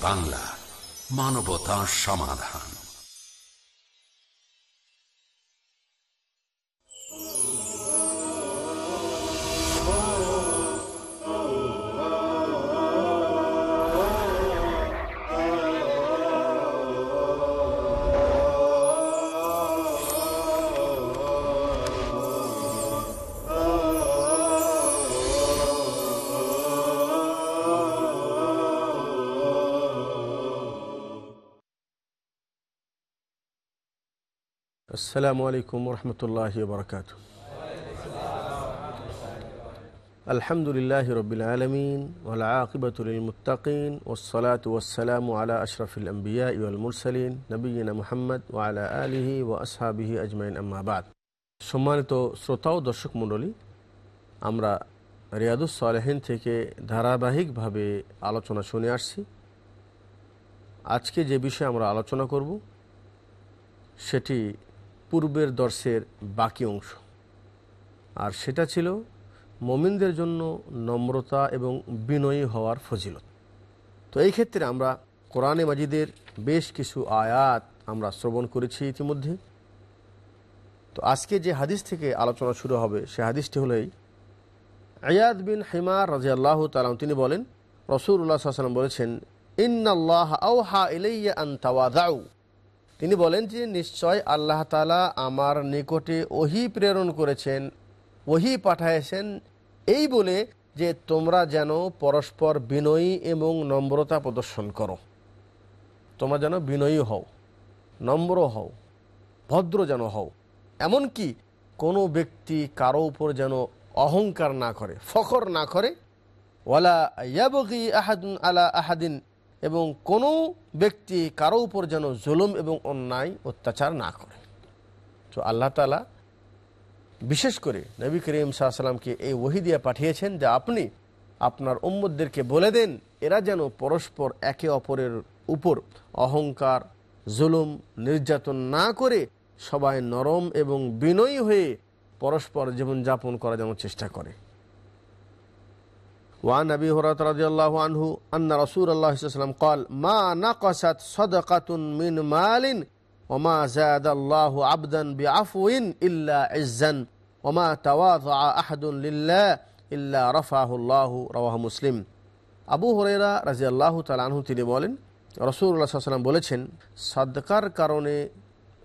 বাংলা মানবতা সমাধান। السلام عليكم ورحمة الله وبركاته الحمد لله رب العالمين والعاقبة للمتقين والصلاة والسلام على أشرف الأنبياء والمرسلين نبينا محمد وعلى آله وأصحابه أجمعين أما بعد সম্মানিত শ্রোতা ও দর্শক মণ্ডলী আমরা রিয়াদুস সালেহিন থেকে ধারাবাহিকভাবে আলোচনা শুনে আসছি আজকে যে বিষয়ে আমরা আলোচনা করব সেটি পূর্বের দর্শের বাকি অংশ। আর সেটা ছিল মমিনদের জন্য নম্রতা এবং বিনয়ী হওয়ার ফজিলত। তো এই ক্ষেত্রে আমরা কোরআনে মাজিদের বেশ কিছু আয়াত আমরা শ্রবণ করেছি ইতিমধ্যে। তো আজকে যে হাদিস থেকে আলোচনা শুরু হবে, সে হাদিসটি হলেই আয়াদ বিন হিমার রাজি আল্লাহ তালাম তিনি বলেন রসুল্লাহ সাল্লাম বলেছেন, ইন্নাল্লাহ আউহা ইলাইয়া আন তিনি বলেন যে নিশ্চয় আল্লাহ তালা আমার নিকটে ওহি প্রেরণ করেছেন, ওহি পাঠাইছেন এই বলে যে তোমরা যেন পরস্পর বিনয়ী এবং নম্রতা প্রদর্শন করো। তোমরা যেন বিনয়ী হও, নম্র হও, ভদ্র যেন হও। এমনকি কোনো ব্যক্তি কারও উপর যেন অহংকার না করে, ফখর না করে। ওয়ালা ইয়াবগি আহাদুন আলা আহাদিন এবং কোনো ব্যক্তি কারও উপর যেন জুলুম এবং অন্যায় অত্যাচার না করে। তো আল্লাহ তালা বিশেষ করে নবী করিম সাহাশাল্লামকে এই ওহি দিয়ে পাঠিয়েছেন যে আপনি আপনার উম্মদদেরকে বলে দেন, এরা যেন পরস্পর একে অপরের উপর অহংকার, জুলুম, নির্যাতন না করে সবাই নরম এবং বিনয়ী হয়ে পরস্পর জীবনযাপন করার যেন চেষ্টা করে। وعن أبي هريرة رضي الله عنه أن رسول الله صلى الله عليه وسلم قال ما نقصت صدقة من مال وما زاد الله عبدا بعفو إلا عزا وما تواضع أحد لله إلا رفعه الله رواه مسلم আবু হরেরা রাজি আল্লাহ তালাহু তিনি বলেন রসুল্লাহ সাল্লাম বলেছেন সদকার কারণে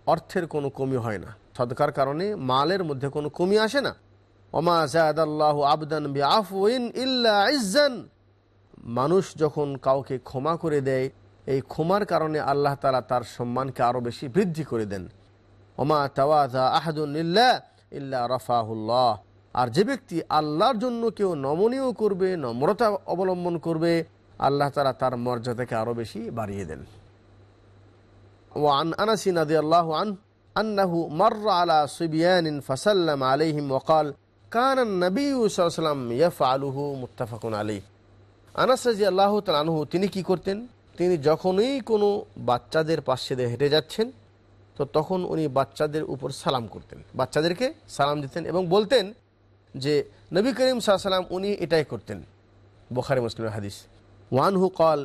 অর্থের কোনো কমি হয় না সদকার কারণে মালের মধ্যে কোনো কমি আসে না ওমা জাহাদাল্লাহ আবদান বি আফউইন ইল্লা ইজ্জান মানুষ যখন কাউকে ক্ষমা করে দেয় এই ক্ষমার কারণে আল্লাহ তালা তার সম্মানকে আরও বেশি বৃদ্ধি করে দেন ওমা তাওয়াজা আহাদুন ইল্লা ইল্লা রফাহুল্লাহ আর যে ব্যক্তি আল্লাহর জন্য কেউ নমনীয় করবে নম্রতা অবলম্বন করবে আল্লাহ তালা তার মর্যাদাকে আরও বেশি বাড়িয়ে দেন وعن أنس رضي الله عنه أنه مر على صبيان فسلم عليهم وقال কান নবী ইয়াফআলুহু মুত্তাফাকুন আলী তিনি কি করতেন? তিনি যখনই কোনো বাচ্চাদের পাশে হেঁটে যাচ্ছেন, তো তখন উনি বাচ্চাদের উপর সালাম করতেন। বাচ্চাদেরকে সালাম দিতেন এবং বলতেন যে, নবী করিম সাল্লাম উনি এটাই করতেন। বোখারি মুসলিম হাদিস। ওয়ানহু কল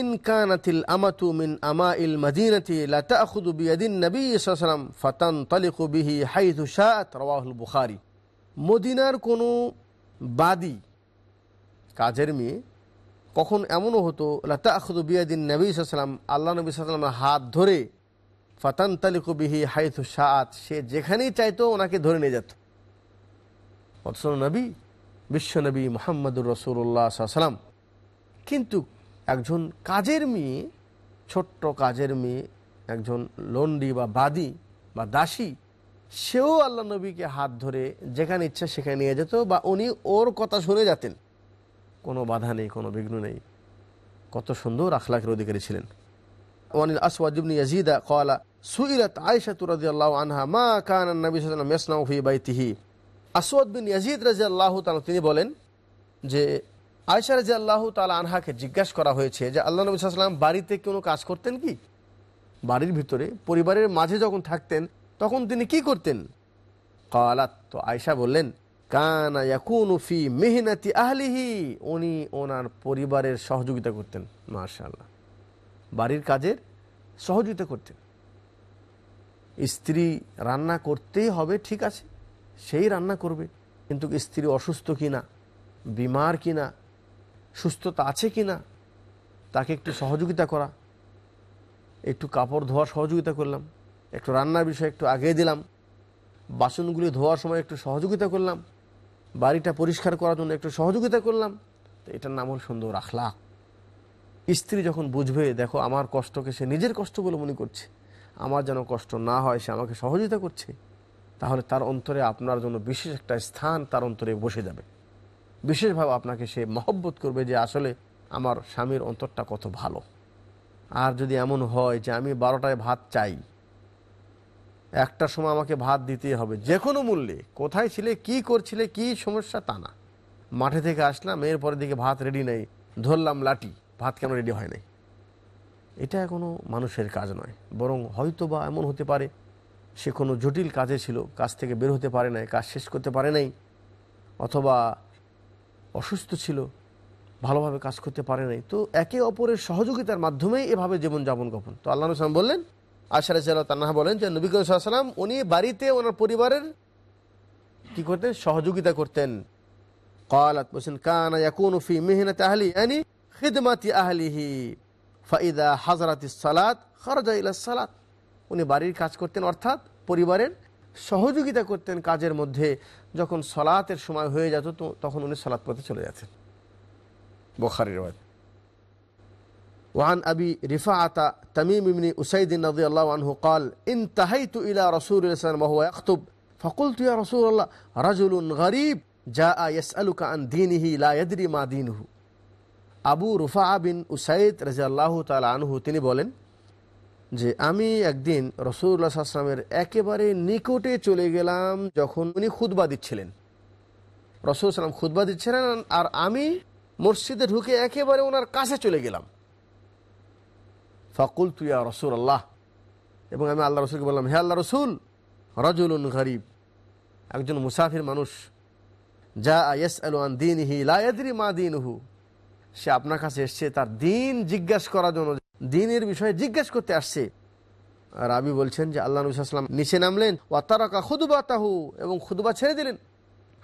ইন কানাতিল আমাতু মিন আমা ইল মদিনাতি লা তাখুদু বিয়াদিন নবী সাল্লাম ফাতান তালিকু বিহি হাইথু শাআত রাওয়াহুল বুখারী। মদিনার কোনো বাদী, কাজের মেয়ে, কখন এমনও হতো লাতা আখদু বিয়াদিন নবী সাল্লাম আল্লাহ নবী সাল্লামের হাত ধরে ফাতান তালিকবিহি হাইথু সাত সে যেখানেই চাইতো ওনাকে ধরে নিয়ে যেত। অথচ নবী বিশ্বনবী মোহাম্মদুর রসুল্লাহ সাল্লাম কিন্তু একজন কাজের মেয়ে, ছোট্ট কাজের মেয়ে, একজন লন্ডি বা বাদী বা দাসী সেও আল্লাহ নবীকে হাত ধরে যেখানে ইচ্ছা সেখানে নিয়ে যেত বা উনি ওর কথা শুনে যেতেন। কোনো বাধা নেই, কোনো বিঘ্ন নেই। কত সুন্দর আখলাকের অধিকারী ছিলেন। ওয়ানিল আসওয়াজিবনি ইয়াজিদা কলা সুইরাত আয়েশা তুরাদি আল্লাহ আনহা, মা কান নবী সাল্লাম ইয়াসনাউ ফি বাইতিহি। আসওয়াদ বিন ইয়াজিদ রাজি আল্লাহ তিনি বলেন যে, আয়েশা রাজি আল্লাহ তাআলা আনহাকে জিজ্ঞাসা করা হয়েছে যে, আল্লাহ নবী সাল্লাম বাড়িতে কোনো কাজ করতেন কি? বাড়ির ভিতরে, পরিবারের মাঝে যখন থাকতেন তখন তিনি কি করতেন? কালাত, তো আয়সা বললেন, কানা ইয়াকুনু ফি মেহনতি আহলিহি। উনি ওনার পরিবারের সহযোগিতা করতেন, মাশাআল্লাহ। বাড়ির কাজের সহযোগিতা করতেন। স্ত্রী রান্না করতেই হবে, ঠিক আছে, সেই রান্না করবে, কিন্তু স্ত্রী অসুস্থ কিনা, বিমার কিনা, সুস্থতা আছে কিনা, তাকে একটু সহযোগিতা করা। একটু কাপড় ধোয়া সহযোগিতা করলাম। একটু রান্নার বিষয়ে একটু আগে দিলাম। বাসনগুলি ধোয়ার সময় একটু সহযোগিতা করলাম। বাড়িটা পরিষ্কার করার জন্য একটু সহযোগিতা করলাম। তো এটার নাম হল সুন্দর আখলাক স্ত্রী যখন বুঝবে, দেখো, আমার কষ্টকে সে নিজের কষ্ট বলে মনে করছে। আমার যেন কষ্ট না হয়, সে আমাকে সহযোগিতা করছে। তাহলে তার অন্তরে আপনার জন্য বিশেষ একটা স্থান তার অন্তরে বসে যাবে। বিশেষভাবে আপনাকে সে মহব্বত করবে যে, আসলে আমার স্বামীর অন্তরটা কত ভালো। আর যদি এমন হয় যে, আমি বারোটায় ভাত চাই একটার সময় আমাকে ভাত দিতেই হবে যে কোনো মূল্যে। কোথায় ছিলে, কি করছিলে, কি সমস্যা, তা না। মাঠে থেকে আসলাম এর পরের দিকে ভাত রেডি নেই, ধরলাম লাঠি, ভাত কেন রেডি হয় নাই? এটা কোনো মানুষের কাজ নয়, বরং হয়তো বা এমন হতে পারে, সে কোনো জটিল কাজে ছিল, কাজ থেকে বের হতে পারে নাই, কাজ শেষ করতে পারে নাই, অথবা অসুস্থ ছিল, ভালোভাবে কাজ করতে পারে নাই। তো একে অপরের সহযোগিতার মাধ্যমেই এভাবে জীবনযাপন গোপন তো আল্লাহ সালাম বললেন আশারে তান্নাহা বলেন যে নবী করিম সাল্লাম উনি বাড়িতে ওনার পরিবারের কি করতেন সহযোগিতা করতেন قالت বলছেন কানা ইয়াকুনু ফি মিহনাতি আহলি ইয়ানি খিদমাতি আহলিহি ফাইদা হাজরাতি সালাত খারাজা ইলা সালাত উনি বাড়ির কাজ করতেন অর্থাৎ পরিবারের সহযোগিতা করতেন কাজের মধ্যে যখন সলাতের সময় হয়ে যেত তো তখন উনি সলাৎ পথে চলে যেতেন বখারি রওয়ায়ত وعن أبي رفاعة تميم بن أسيد رضي الله عنه قال انتهيت إلى رسول الله صلى الله عليه وسلم وهو يخطب فقلت يا رسول الله رجل غريب جاء يسألك عن دينه لا يدري ما دينه আবু রুফা বিন উসাইদ রাজি আল্লাহ তাল আনহু তিনি বলেন যে আমি একদিন রসুল্লাহ আসলামের একেবারে নিকটে চলে গেলাম যখন উনি খুদবা দিচ্ছিলেন রসুল সালাম খুদবা দিচ্ছিলেন আর আমি মসজিদে ঢুকে একেবারে ওনার কাছে চলে গেলাম ফাকুল তুইয়া রসুল আল্লাহ এবং আমি আল্লাহ রসুলকে বললাম, হে আল্লাহ রসুল, রজুলুন গরিব, একজন মুসাফির মানুষ যা আয়েস আলু আন দিন হি লায়াদি মা দিন হু সে আপনার কাছে এসছে, তার দিন জিজ্ঞাসা করার জন্য, দিনের বিষয়ে জিজ্ঞেস করতে আসছে। আর আবি বলছেন যে, আল্লাহ নবীলাম নিচে নামলেন ও তারাকা খুদবা তাহু এবং খুদবা ছেড়ে দিলেন।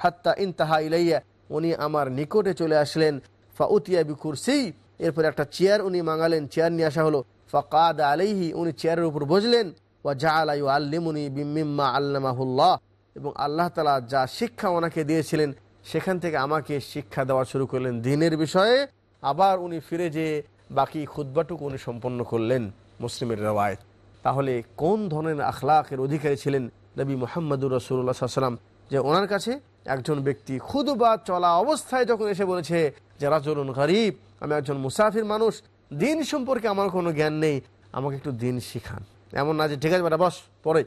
হাত্তা ইনতাহা ইলাইয়া, উনি আমার নিকটে চলে আসলেন, ফাউতিয়া বি কুরসি এরপর একটা চেয়ার উনি মাঙালেন, চেয়ার নিয়ে আসা হলো। ফাকাদ আলাইহি, উনি চেয়ারের উপর বসলেন ও জা আলাই আল্লিমুনি বিম্মিম্মা আল্লামাহুল্লাহ। এবং আল্লাহ তালা যা শিক্ষা ওনাকে দিয়েছিলেন, সেখান থেকে আমাকে শিক্ষা দেওয়া শুরু করলেন দিনের বিষয়ে। আবার উনি ফিরে যেয়ে বাকি খুদ্বাটুকু উনি সম্পন্ন করলেন মুসলিমের রওয়ায়ত। তাহলে কোন ধরনের আখলাকের অধিকারী ছিলেন নবী মোহাম্মদুর রসুল্লাহ সাল্লাম যে ওনার কাছে একজন ব্যক্তি খুদবা চলা অবস্থায় যখন এসে বলেছে যে রাজরুন গরিব, আমি একজন মুসাফির মানুষ দিন সম্পর্কে আমার কোনো জ্ঞান নেই। আমাকে একটু দিন শিখান। এমন না যে, ঠিক আছে বেটা, বস, পরে।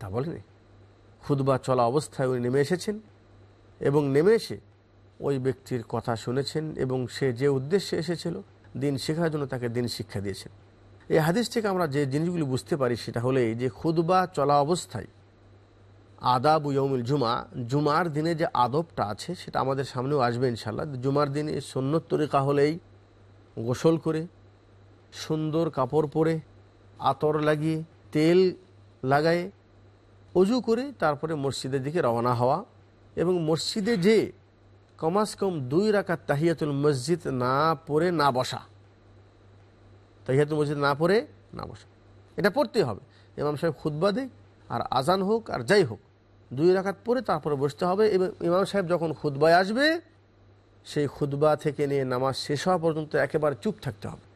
তা বলেনি। খুদবা চলা অবস্থায় উনি নেমে এসেছেন এবং নেমে এসে ওই ব্যক্তির কথা শুনেছেন এবং সে যে উদ্দেশ্যে এসেছিল, দিন শেখার জন্য তাকে দিন শিক্ষা দিয়েছেন। এই হাদিস থেকে আমরা যে জিনিসগুলি বুঝতে পারি, সেটা হলে যে খুদবা চলা অবস্থায় আদাব ইয়মিল জুমা, জুমার দিনে যে আদবটা আছে, সেটা আমাদের সামনেও আসবে ইনশাল্লাহ জুমার দিনে সন্ন্যত তরিকা হলেই গোসল করে, সুন্দর কাপড় পরে, আতর লাগিয়ে, তেল লাগায়ে, অজু করে তারপরে মসজিদের দিকে রওনা হওয়া এবং মসজিদে যে কমাস কম দুই রাকাত তাহিয়াতুল মসজিদ না পড়ে না বসা। তাহিয়াতুল মসজিদ না পড়ে না বসা। এটা পড়তে হবে। ইমাম সাহেব খুদ্া দেয়, আর আজান হোক আর যাই হোক, দুই রাকাত পরে তারপরে বসতে হবে। এবং ইমাম সাহেব যখন খুদ্বায় আসবে সেই খুদ্া থেকে নিয়ে নামাজ শেষ হওয়া পর্যন্ত একেবারে চুপ থাকতে হবে।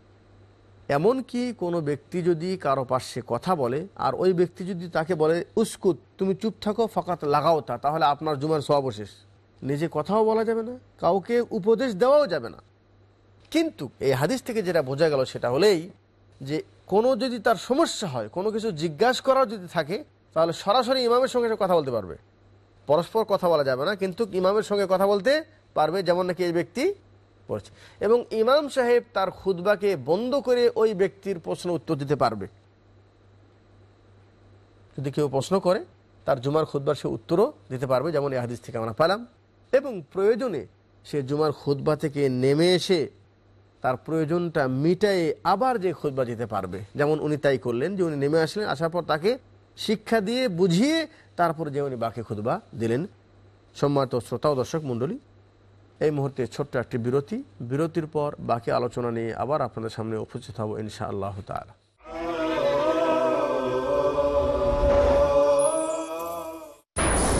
এমনকি কোনো ব্যক্তি যদি কারও পাশে কথা বলে, আর ওই ব্যক্তি যদি তাকে বলে, উস্কুত, তুমি চুপ থাকো, ফাঁকাত লাগাও তা, তাহলে আপনার জুমার সবশেষ নিজে কথাও বলা যাবে না, কাউকে উপদেশ দেওয়াও যাবে না। কিন্তু এই হাদিস থেকে যেটা বোঝা গেল সেটা হলেই যে কোনো যদি তার সমস্যা হয়, কোনো কিছু জিজ্ঞাসা করাও যদি থাকে, তাহলে সরাসরি ইমামের সঙ্গে কথা বলতে পারবে। পরস্পর কথা বলা যাবে না, কিন্তু ইমামের সঙ্গে কথা বলতে পারবে, যেমন নাকি এই ব্যক্তি পড়ছে। এবং ইমাম সাহেব তার খুদবাকে বন্ধ করে ওই ব্যক্তির প্রশ্ন উত্তর দিতে পারবে। যদি কেউ প্রশ্ন করে, তার জুমার খুদ্বার সে উত্তরও দিতে পারবে, যেমন এই হাদিস থেকে আমরা পেলাম। এবং প্রয়োজনে সে জুমার খুদ্া থেকে নেমে এসে তার প্রয়োজনটা মিটায়ে আবার যে খুদ্া দিতে পারবে, যেমন উনি তাই করলেন যে উনি নেমে আসলেন, আসার পর তাকে শিক্ষা দিয়ে বুঝিয়ে তারপর যে উনি বাকি খুদ্া দিলেন। সম্মানিত শ্রোতা ও দর্শক মণ্ডলী এই মুহূর্তে ছোট্ট একটি বিরতি। বিরতির পর বাকি আলোচনা নিয়ে আবার আপনাদের সামনে উপস্থিত হব ইনশা আল্লাহ তালা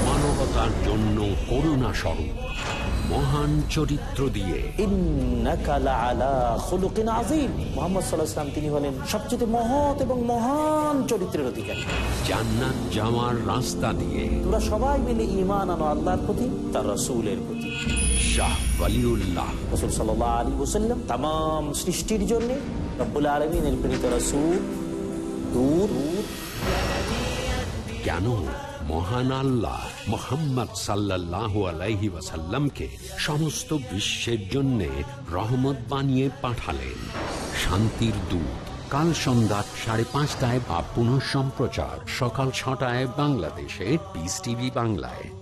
মানবতার জন্য করুণা স্বরূপ মহান চরিত্র দিয়ে। তিনি হলেন সবচেয়ে মহৎ এবং মহান চরিত্রের অধিকারী। জান্নাত যাওয়ার রাস্তা দিয়ে। তোরা সবাই মিলে ঈমান আনো আল্লাহর প্রতি তার রাসূলের প্রতি। আলী সৃষ্টির রসুল কেন মহান আল্লাহ মোহাম্মদ সাল্লাহ আলাইহি ওয়াসাল্লামকে সমস্ত বিশ্বের জন্য রহমত বানিয়ে পাঠালেন। শান্তির দূত কাল সন্ধ্যা সাড়ে পাঁচটায় বা পুনঃ সম্প্রচার সকাল ছটায় বাংলাদেশে পিস টিভি বাংলায়।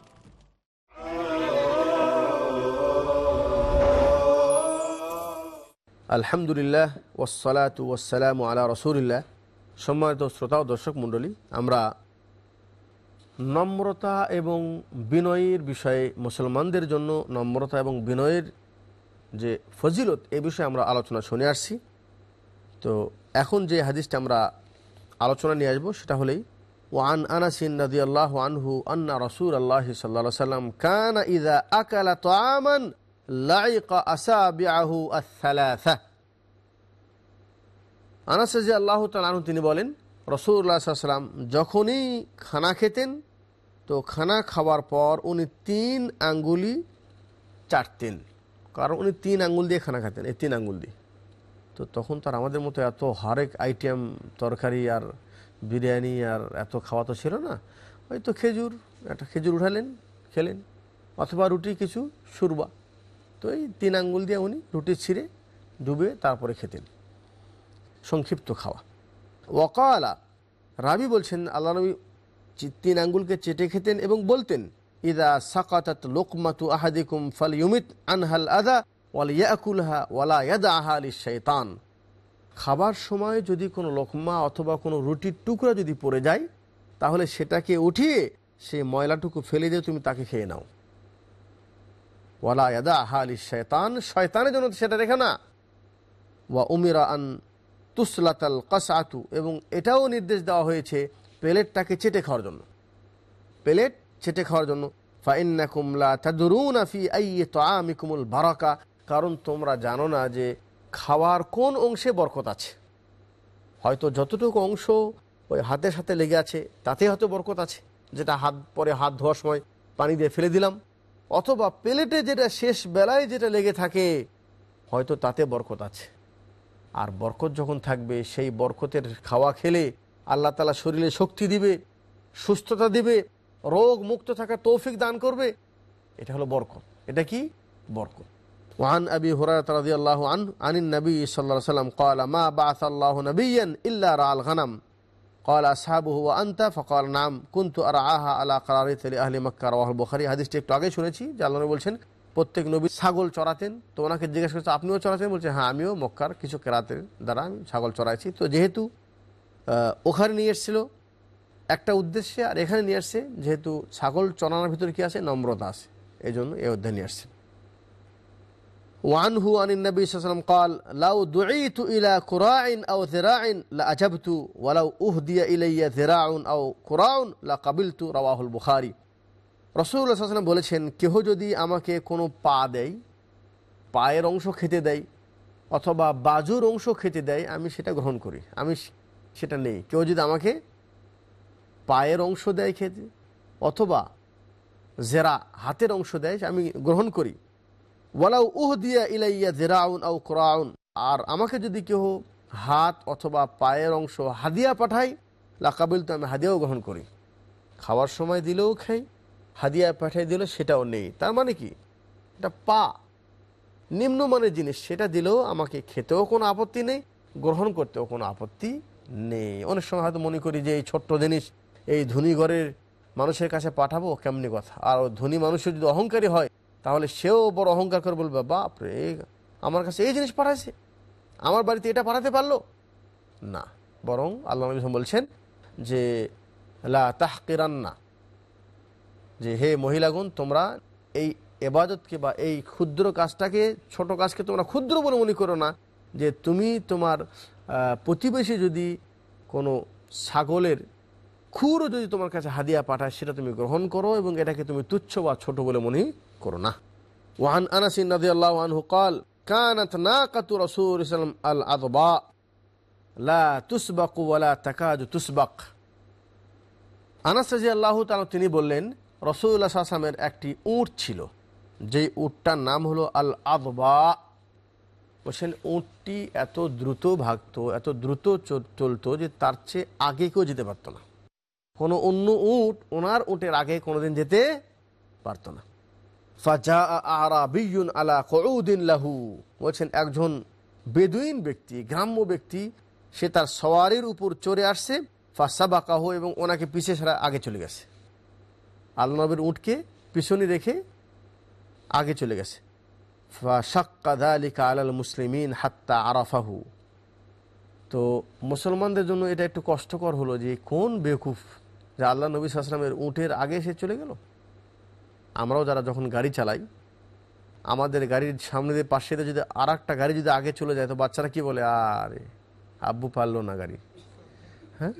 আলহামদুলিল্লাহ ওসালাত ওসালাম আলা রসুলিল্লাহ। সম্মানিত শ্রোতা ও দর্শক মণ্ডলী, আমরা নম্রতা এবং বিনয়ের বিষয়ে মুসলমানদের জন্য নম্রতা এবং বিনয়ের যে ফজিলত, এ বিষয়ে আমরা আলোচনা শুনে আসছি। তো এখন যে হাদিসটা আমরা আলোচনা নিয়ে আসব, সেটা হলেই, ওয়ান আনাসিন নদী আল্লাহ আনহু আন্না রসুল আল্লাহ সাল্লা সাল্লাম কানা ইদা আকালা লাইকা আল্লাহ তিনি বলেন রসুল্লাহ সাল্লাম যখনই খানা খেতেন, তো খানা খাওয়ার পর উনি তিন আঙ্গুলি চাটতেন। কারণ উনি তিন আঙ্গুল দিয়ে খানা খেতেন, এই তিন আঙ্গুল দিয়ে। তো তখন তার আমাদের মতো এত হরেক আইটেম, তরকারি আর বিরিয়ানি আর এত খাওয়া তো ছিল না হয়তো খেজুর, একটা খেজুর উঠালেন, খেলেন। অথবা রুটি কিছু সুরবা তো এই তিন আঙ্গুল দিয়ে উনি রুটি ছিঁড়ে ডুবে তারপরে খেতেন। সংক্ষিপ্ত খাওয়া। ওয়াকালা, রাবি বলছেন, আল্লাহ নবী তিন আঙ্গুলকে চেটে খেতেন এবং বলতেন, ইদা সাকাতাত লোকমাতু আহাদিকুম ফাল ইউমিত আনহাল আদা ওয়াল ইয়াকুলহা ওয়ালা ইয়াদা আহা আলি শৈতান খাবার সময় যদি কোনো লোকমা অথবা কোনো রুটির টুকরা যদি পড়ে যায়, তাহলে সেটাকে উঠিয়ে সে ময়লাটুকু ফেলে দিয়ে তুমি তাকে খেয়ে নাও। ওয়ালা ইয়াদা আহা শয়তানের জন্য সেটা রেখে না। ওয়া উমিরা আন তুসলাতাল কাসাতু এবং এটাও নির্দেশ দেওয়া হয়েছে প্লেটটাকে চেটে খাওয়ার জন্য। প্লেট চেটে খাওয়ার জন্য। ফাইন্নাকুম লা তাদরুনা ফি আইয়ি তাআমিকুমুল বারাকা, কারণ তোমরা জানো না যে খাওয়ার কোন অংশে বরকত আছে। হয়তো যতটুকু অংশ ওই হাতের সাথে লেগে আছে তাতে হয়তো বরকত আছে। যেটা হাত পরে হাত ধোয়ার সময় পানি দিয়ে ফেলে দিলাম। অথবা প্লেটে যেটা শেষ বেলায় যেটা লেগে থাকে হয়তো তাতে বরকত আছে আর বরকত যখন থাকবে সেই বরকতের খাওয়া খেলে আল্লাহ তালা শরীরে শক্তি দিবে সুস্থতা দিবে রোগ মুক্ত থাকার তৌফিক দান করবে এটা হলো বরকত এটা কি বরকত وعن أبي هريرة رضي الله عنه عن النبي صلى الله عليه وسلم قال ما بعث الله نبيا إلا رعى الغنم কল আসাহাবহু আন্তা ফকল নাম কুন্তু আর আহা আলা কালারি তালি আহলি মক্কা রাহুল বখারি হাদিসটি একটু আগে শুনেছি জাল্লানি বলছেন, প্রত্যেক নবী ছাগল চড়াতেন। তো ওনাকে জিজ্ঞেস করেছে, আপনিও চড়াতেন? বলছেন হ্যাঁ আমিও মক্কার কিছু কেরাতের দ্বারা আমি ছাগল চড়াইছি। তো যেহেতু ওখানে নিয়ে এসেছিল একটা উদ্দেশ্যে, আর এখানে নিয়ে আসছে যেহেতু ছাগল চড়ানোর ভিতরে কী আছে? নম্রতা আছে। এই জন্য এই অধ্যায় নিয়ে আসছে وعنه عن النبي صلى الله عليه وسلم قال لو دعيت إلى كراع أو ذراع لأجبت ولو أهدي إلي ذراع أو كراع لقبلت رواه البخاري রসুল্লাহ সাল্লাম বলেছেন কেহ যদি আমাকে কোনো পা দেয় পায়ের অংশ খেতে দেয় অথবা বাজুর অংশ খেতে দেয় আমি সেটা গ্রহণ করি আমি সেটা নেই কেউ যদি আমাকে পায়ের অংশ দেয় খেতে অথবা জেরা হাতের অংশ দেয় আমি গ্রহণ করি ওয়ালাউ উহ দিয়া ইলাইয়া জেরাউন আউ কোরআন আর আমাকে যদি কেউ হাত অথবা পায়ের অংশ হাদিয়া পাঠায় লাকাবিল তো আমি হাদিয়াও গ্রহণ করি। খাওয়ার সময় দিলেও খাই, হাদিয়া পাঠাই দিলেও সেটাও নেই। তার মানে কি? এটা পা। নিম্নমানের জিনিস, সেটা দিলেও আমাকে খেতেও কোনো আপত্তি নেই, গ্রহণ করতেও কোনো আপত্তি নেই। অনেক সময় হয়তো মনে করি যে এই ছোট্ট জিনিস এই ধনী ঘরের মানুষের কাছে পাঠাবো, কেমনি কথা? আর ধনী মানুষের যদি অহংকারী হয় তাহলে সেও বড় অহংকার করে বলবে বাপরে এই- আমার কাছে এই জিনিস পাঠাইছে। আমার বাড়িতে এটা পাঠাতে পারল? না, বরং আল্লাহ নবী বলছেন যে, লা তাহকিরান্না। যে, হে মহিলাগণ, তোমরা এই এবাদতকে বা এই ক্ষুদ্র কাজটাকে, ছোট কাজকে তোমরা ক্ষুদ্র বলে মনে করো না। যে, তুমি তোমার প্রতিবেশী যদি কোনো ছাগলের খুরও যদি তোমার কাছে হাদিয়া পাঠায়, সেটা তুমি গ্রহণ করো এবং এটাকে তুমি তুচ্ছ বা ছোট বলে মনে করো না। ওয়ান আনাসিন রাজি আল্লাহ আনহু কাল, কানাত না কাতু রসুল ইসলাম আল আদবা লা তুসবাকু ওয়ালা তাকাজু তুসবাক। আনাস রাজি আল্লাহ তালা তিনি বললেন রসুল্লা সাসামের একটি উঁট ছিল। যেই উঁটটার নাম হলো আল আদবা বলছেন, উঁটটি এত দ্রুত ভাগত, এত দ্রুত চলতো যে তার চেয়ে আগে কেউ যেতে পারতো না। কোনো অন্য উঁট ওনার উঁটের আগে কোনোদিন যেতে পারতো না। ফাজা আলা লাহু। বলছেন, একজন বেদুইন ব্যক্তি, গ্রাম্য ব্যক্তি, সে তার সওয়ারির উপর চড়ে আসছে, ফাসাবাকাহ, এবং ওনাকে পিছিয়ে ছাড়া আগে চলে গেছে। আল্লাহ নবীর উটকে পিছনে রেখে আগে চলে গেছে। আলাল মুসলিমিন হাত্তা আরাফাহু। তো মুসলমানদের জন্য এটা একটু কষ্টকর হলো যে, কোন বেকুফ যে আল্লাহ নবী সাসলামের উটের আগে সে চলে গেল? আমরাও যারা যখন গাড়ি চালাই, আমাদের গাড়ির সামনে দিয়ে পাশে যদি আর একটা গাড়ি যদি আগে চলে যায়, তো বাচ্চারা কি বলে, আরে, আব্বু পারল না গাড়ি। হ্যাঁ?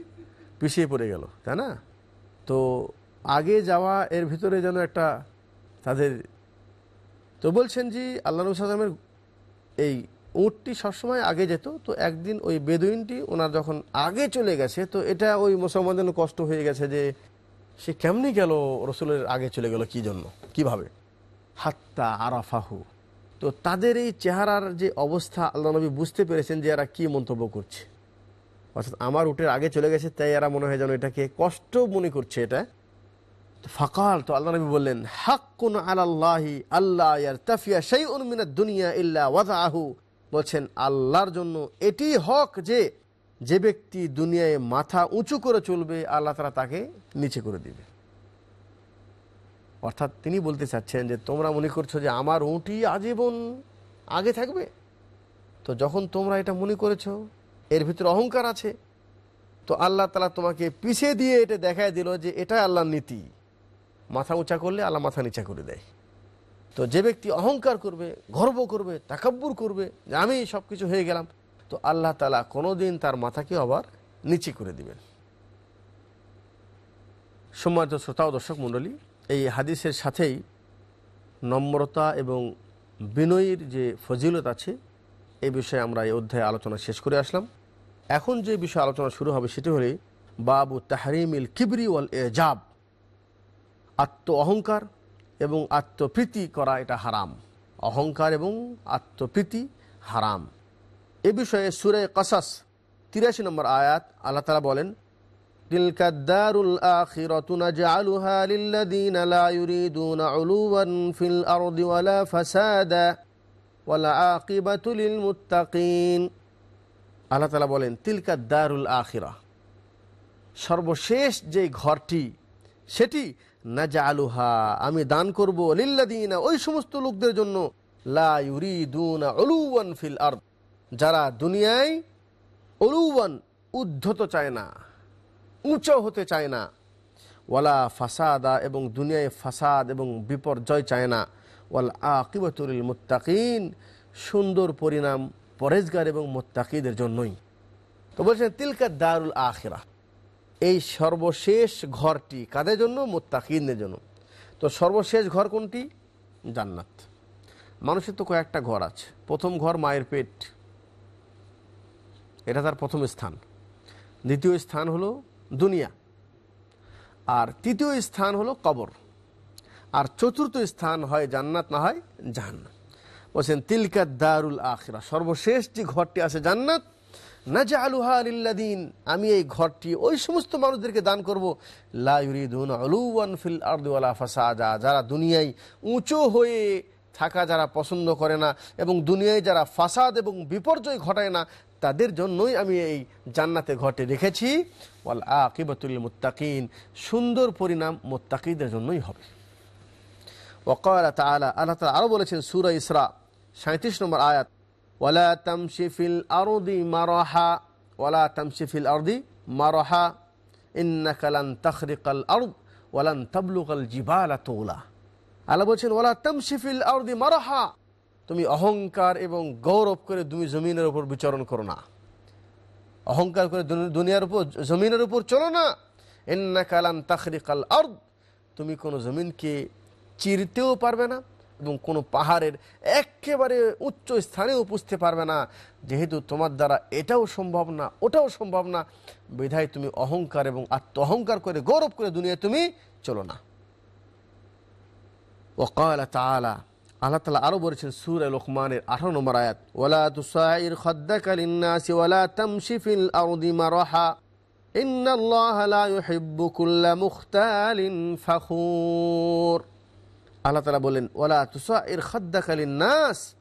পিছিয়ে পড়ে গেল, তাই না? তো আগে যাওয়া এর ভিতরে যেন একটা তাদের, তো বলছেন যে আল্লাহ নবী সালামের এই উটটি সবসময় আগে যেত, তো একদিন ওই বেদুইনটি ওনার যখন আগে চলে গেছে, তো এটা ওই মুসলমানদের কষ্ট হয়ে গেছে যে সে কেমনি গেল রসুলের আগে চলে গেল কি জন্য? কীভাবে? হাত্তা আরাফাহু। তো তাদের এই চেহারার যে অবস্থা আল্লাহ নবী বুঝতে পেরেছেন যে এরা কি মন্তব্য করছে। অর্থাৎ আমার উটের আগে চলে গেছে তাই এরা মনে হয় যেন এটাকে কষ্ট মনে করছে এটা। তো ফাকাল তো আল্লাহ নবী বললেন হাক্কুন আলাল্লাহি আল্লাহ ইয়ারতাফিয়া সেই মিনাদ দুনিয়া ইল্লা ওয়াদাহু বলছেন আল্লাহর জন্য এটি হক যে যে ব্যক্তি দুনিয়ায় মাথা উঁচু করে চলবে, আল্লাহ তারা তাকে নিচে করে দিবে। অর্থাৎ তিনি বলতে চাচ্ছেন যে, তোমরা মনে করছ যে আমার উঁটি আজীবন আগে থাকবে? তো যখন তোমরা এটা মনে করেছ, এর ভিতরে অহংকার আছে। তো আল্লাহ তালা তোমাকে পিছিয়ে দিয়ে এটা দেখায় দিল যে এটা আল্লাহর নীতি। মাথা উঁচা করলে আল্লাহ মাথা নিচা করে দেয়। তো যে ব্যক্তি অহংকার করবে, গর্ব করবে, তাকাব্বুর করবে, যে আমি সব কিছু হয়ে গেলাম তো আল্লাহ তালা কোনো দিন তার মাথাকে আবার নিচে করে দিবেন। সম্মানিত শ্রোতা ও দর্শক মণ্ডলী, এই হাদিসের সাথেই নম্রতা এবং বিনয়ীর যে ফজিলত আছে, এ বিষয়ে আমরা এই অধ্যায়ে আলোচনা শেষ করে আসলাম। এখন যে বিষয়ে আলোচনা শুরু হবে সেটি হলে বাবু তাহরিমিল কিবরি ওয়াল এজাব আত্ম অহংকার এবং আত্মপ্রীতি করা এটা হারাম। অহংকার এবং আত্মপ্রীতি হারাম। এ বিষয়ে সুরে কসাস তিরাশি নম্বর আয়াত আল্লাহ তালা বলেন تلك الدار الآخرة نجعلها للذين لا يريدون علوا في الأرض ولا فسادا والعاقبة للمتقين আল্লাহ তালা বলেন তিলকা দারুল আখিরা সর্বশেষ যে ঘরটি সেটি নাজা আলুহা আমি দান করব লিল্লাদিনা ওই সমস্ত লোকদের জন্য লা ইউরিদুনা অলুওয়ান ফিল আর যারা দুনিয়ায় অলুওয়ান উদ্ধত চায় না, উঁচু হতে চায় না, ওয়ালা ফাসাদা এবং দুনিয়ায় ফাসাদ এবং বিপর্যয় চায় না, ওয়াল আকিবতুল মুত্তাকিন, সুন্দর পরিণাম পরেজগার এবং মোত্তাকিদের জন্যই। তো বলছেন, তিলকা দারুল আখিরা, এই সর্বশেষ ঘরটি কাদের জন্য? মোত্তাকিনদের জন্য। তো সর্বশেষ ঘর কোনটি? জান্নাত। মানুষের তো কয়েকটা ঘর আছে। প্রথম ঘর মায়ের পেট। এটা তার প্রথম স্থান। দ্বিতীয় স্থান হলো দুনিয়া। আর তৃতীয় স্থান হলো কবর। আর চতুর্থ স্থান হয় জান্নাত, না হয় জাহান্নাত বলছেন, তিলকা দারুল আখিরা সর্বশেষ যে ঘরটি আছে জান্নাত নাজা আলুহা আলিল্লাদিন আমি এই ঘরটি ওই সমস্ত মানুষদেরকে দান করব। লাউরিদুন আর্দুয়ালা ফাসাদা যারা দুনিয়ায় উঁচু হয়ে থাকা যারা পছন্দ করে না এবং দুনিয়ায় যারা ফাসাদ এবং বিপর্যয় ঘটায় না তাদের জন্যই আমি এই জান্নাতে ঘটে রেখেছি। ওয়াল আকিবাতুল মুত্তাকিন, সুন্দর পরিণাম মোত্তাকিদের জন্যই হবে। ওকাল তালা আল্লাহ তালা আরও বলেছেন সুরা ইসরা সাঁত্রিশ নম্বর আয়াত, ওয়ালা তামশিফিল আরদি মারহা, ওয়ালা তামশিফিল আরদি মারহা ইন্নাকালান তখরিকাল আরদ ওয়ালান তাবলুকাল জিবালা তোলা আল্লাহ বলছেন, ওয়ালা তামশিফিল আরদি মারহা তুমি অহংকার এবং গৌরব করে তুমি জমিনের উপর বিচরণ করো না। অহংকার করে দুনিয়ার উপর জমিনের উপর চলো না। এন্না কালান তাখরিকাল আর্দ। তুমি কোনো জমিনকে চিরতেও পারবে না এবং কোনো পাহাড়ের একেবারে উচ্চ স্থানেও পুষতে পারবে না। যেহেতু তোমার দ্বারা এটাও সম্ভব না, ওটাও সম্ভব না। বিধায় তুমি অহংকার এবং আত্ম অহংকার করে গৌরব করে দুনিয়া তুমি চলো না। ওকাল তালা আল্লাহ তালা আরও বলেছেন সুর আল লোকমানের আঠারো নম্বর আয়াত ওলা তুসাইর খদ্দাকালিন্নাসি ওয়ালা তামশিফিল আউদি মারহা আল্লাহ তালা বলেন ওলা তুসাইর খদ্দাকালিন্নাস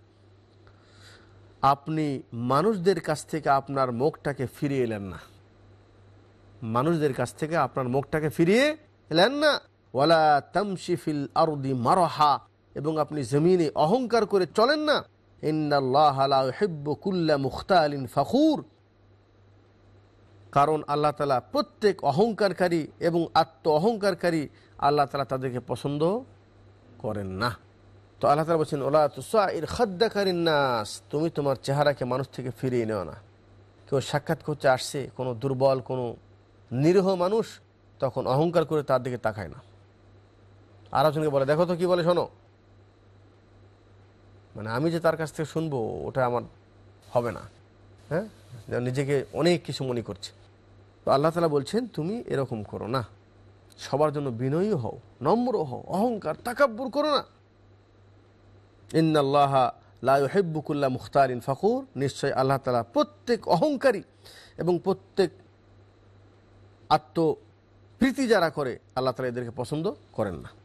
আপনি মানুষদের কাছ থেকে আপনার মুখটাকে ফিরিয়ে এলেন না। মানুষদের কাছ থেকে আপনার মুখটাকে ফিরিয়ে এলেন না। ওয়ালা তামশিফিল আরদি মারহা এবং আপনি জমিনে অহংকার করে চলেন না। মুখতালিন ফখুর। কারণ আল্লাহ তালা প্রত্যেক অহংকারকারী এবং আত্ম অহংকারকারী আল্লাহ তালা তাদেরকে পছন্দ করেন না। তো আল্লাহ তালা বলছেন, ওলা খাদ্দাকারী নাস। তুমি তোমার চেহারাকে মানুষ থেকে ফিরিয়ে নেও না। কেউ সাক্ষাৎ করতে আসছে, কোনো দুর্বল, কোনো নিরীহ মানুষ, তখন অহংকার করে তার দিকে তাকায় না। আর বলে, দেখো তো কি বলে শোনো। মানে আমি যে তার কাছ থেকে শুনব, ওটা আমার হবে না। হ্যাঁ? নিজেকে অনেক কিছু মনে করছে। তো আল্লাহ তালা বলছেন, তুমি এরকম করো না। সবার জন্য বিনয়ী হও, নম্র হও, অহংকার, তাকাব্বুর করো না। ইন্নাল্লাহ লাহেব্বুকুল্লাহ মুখতারিন ফকুর। নিশ্চয় আল্লাহ তালা প্রত্যেক অহংকারী এবং প্রত্যেক আত্মপ্রীতি যারা করে, আল্লাহ তালা এদেরকে পছন্দ করেন না।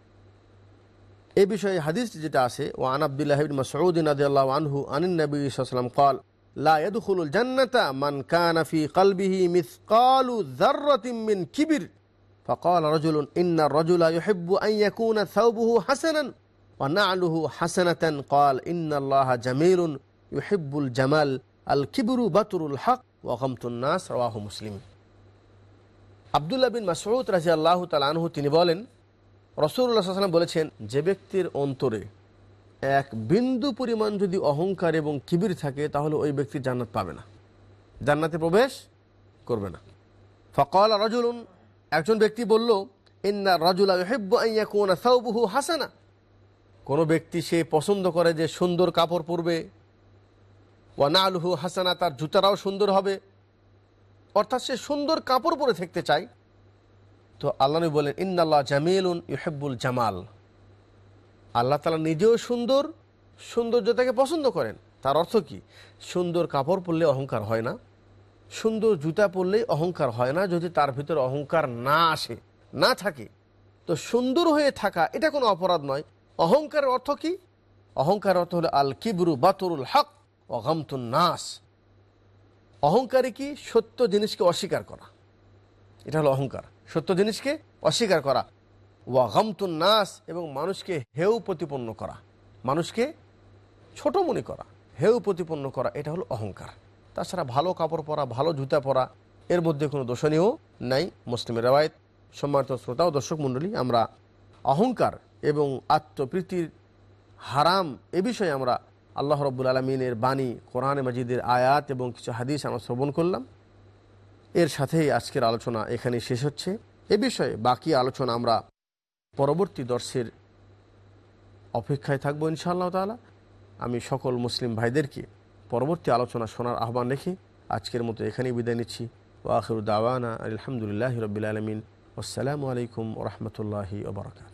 এই বিষয়ে হাদিস যেটা আছে ও আন আবদুল্লাহ মাসউদ রাদিয়াল্লাহু আনহু আনিন নবী সাল্লাল্লাহু قال لا يدخل الجنة من كان في قلبه مثقال ذرة من كبر فقال رجل إن الرجل يحب أن يكون ثوبه حسنا ونعله حسنة قال إن الله جميل يحب الجمال الكبر بطر الحق وغمط الناس رواه مسلم আবদুল্লাহ বিন মাসউদ রাজিয়াল্লাহু তাআলা আনহু তিনি বলেন রসুল্লাহ বলেছেন, যে ব্যক্তির অন্তরে এক বিন্দু পরিমাণ যদি অহংকার এবং কিবির থাকে, তাহলে ওই ব্যক্তি জান্নাত পাবে না। জান্নাতে প্রবেশ করবে না। ফকল রজুলুন, একজন ব্যক্তি বলল, ইন্না রাজুলা হেব্বু হাসানা। কোনো ব্যক্তি সে পছন্দ করে যে সুন্দর কাপড় পরবে ওয়ানা আলহু হাসানা, তার জুতারাও সুন্দর হবে। অর্থাৎ সে সুন্দর কাপড় পরে থাকতে চায় তো আল্লাহ নবী বলেন, ইন্নাল্লাহ জামিলুন ইহেব্বুল জামাল। আল্লাহ তালা নিজেও সুন্দর সৌন্দর্যতাকে পছন্দ করেন। তার অর্থ কি? সুন্দর কাপড় পরলে অহংকার হয় না, সুন্দর জুতা পরলেই অহংকার হয় না, যদি তার ভিতরে অহংকার না আসে, না থাকে। তো সুন্দর হয়ে থাকা, এটা কোনো অপরাধ নয়। অহংকারের অর্থ কি? অহংকার অর্থ হলো, আল কিবরু বাতরুল হক, অগমতুন নাস। অহংকারে কি? সত্য জিনিসকে অস্বীকার করা। এটা হলো অহংকার। সত্য জিনিসকে অস্বীকার করা। ওয়া গমতুন নাস, এবং মানুষকে হেউ প্রতিপন্ন করা। মানুষকে ছোট মনে করা। হেউ প্রতিপন্ন করা, এটা হলো অহংকার। তাছাড়া ভালো কাপড় পরা, ভালো জুতা পরা, এর মধ্যে কোনো দোষণীয় নাই। মুসলিমের রেওয়ায়ত, সম্মানিত শ্রোতা ও দর্শক মণ্ডলী, আমরা অহংকার এবং আত্মপ্রীতির হারাম এ বিষয়ে আমরা আল্লাহ রব্বুল আলমিনের বাণী, কোরআনে মাজিদের আয়াত এবং কিছু হাদিস আমরা শ্রবণ করলাম। এর সাথেই আজকের আলোচনা এখানে শেষ হচ্ছে। এ বিষয়ে বাকি আলোচনা আমরা পরবর্তী দর্শের অপেক্ষায় থাকব ইনশাআল্লাহ তালা আমি সকল মুসলিম ভাইদেরকে পরবর্তী আলোচনা শোনার আহ্বান রেখে আজকের মতো এখানেই বিদায় নিচ্ছি। ওয়াখির দাওয়ানা আলহামদুলিল্লাহ রবিল আলমিন। আসসালামু আলাইকুম রহমতুল্লাহি ওবরাকাত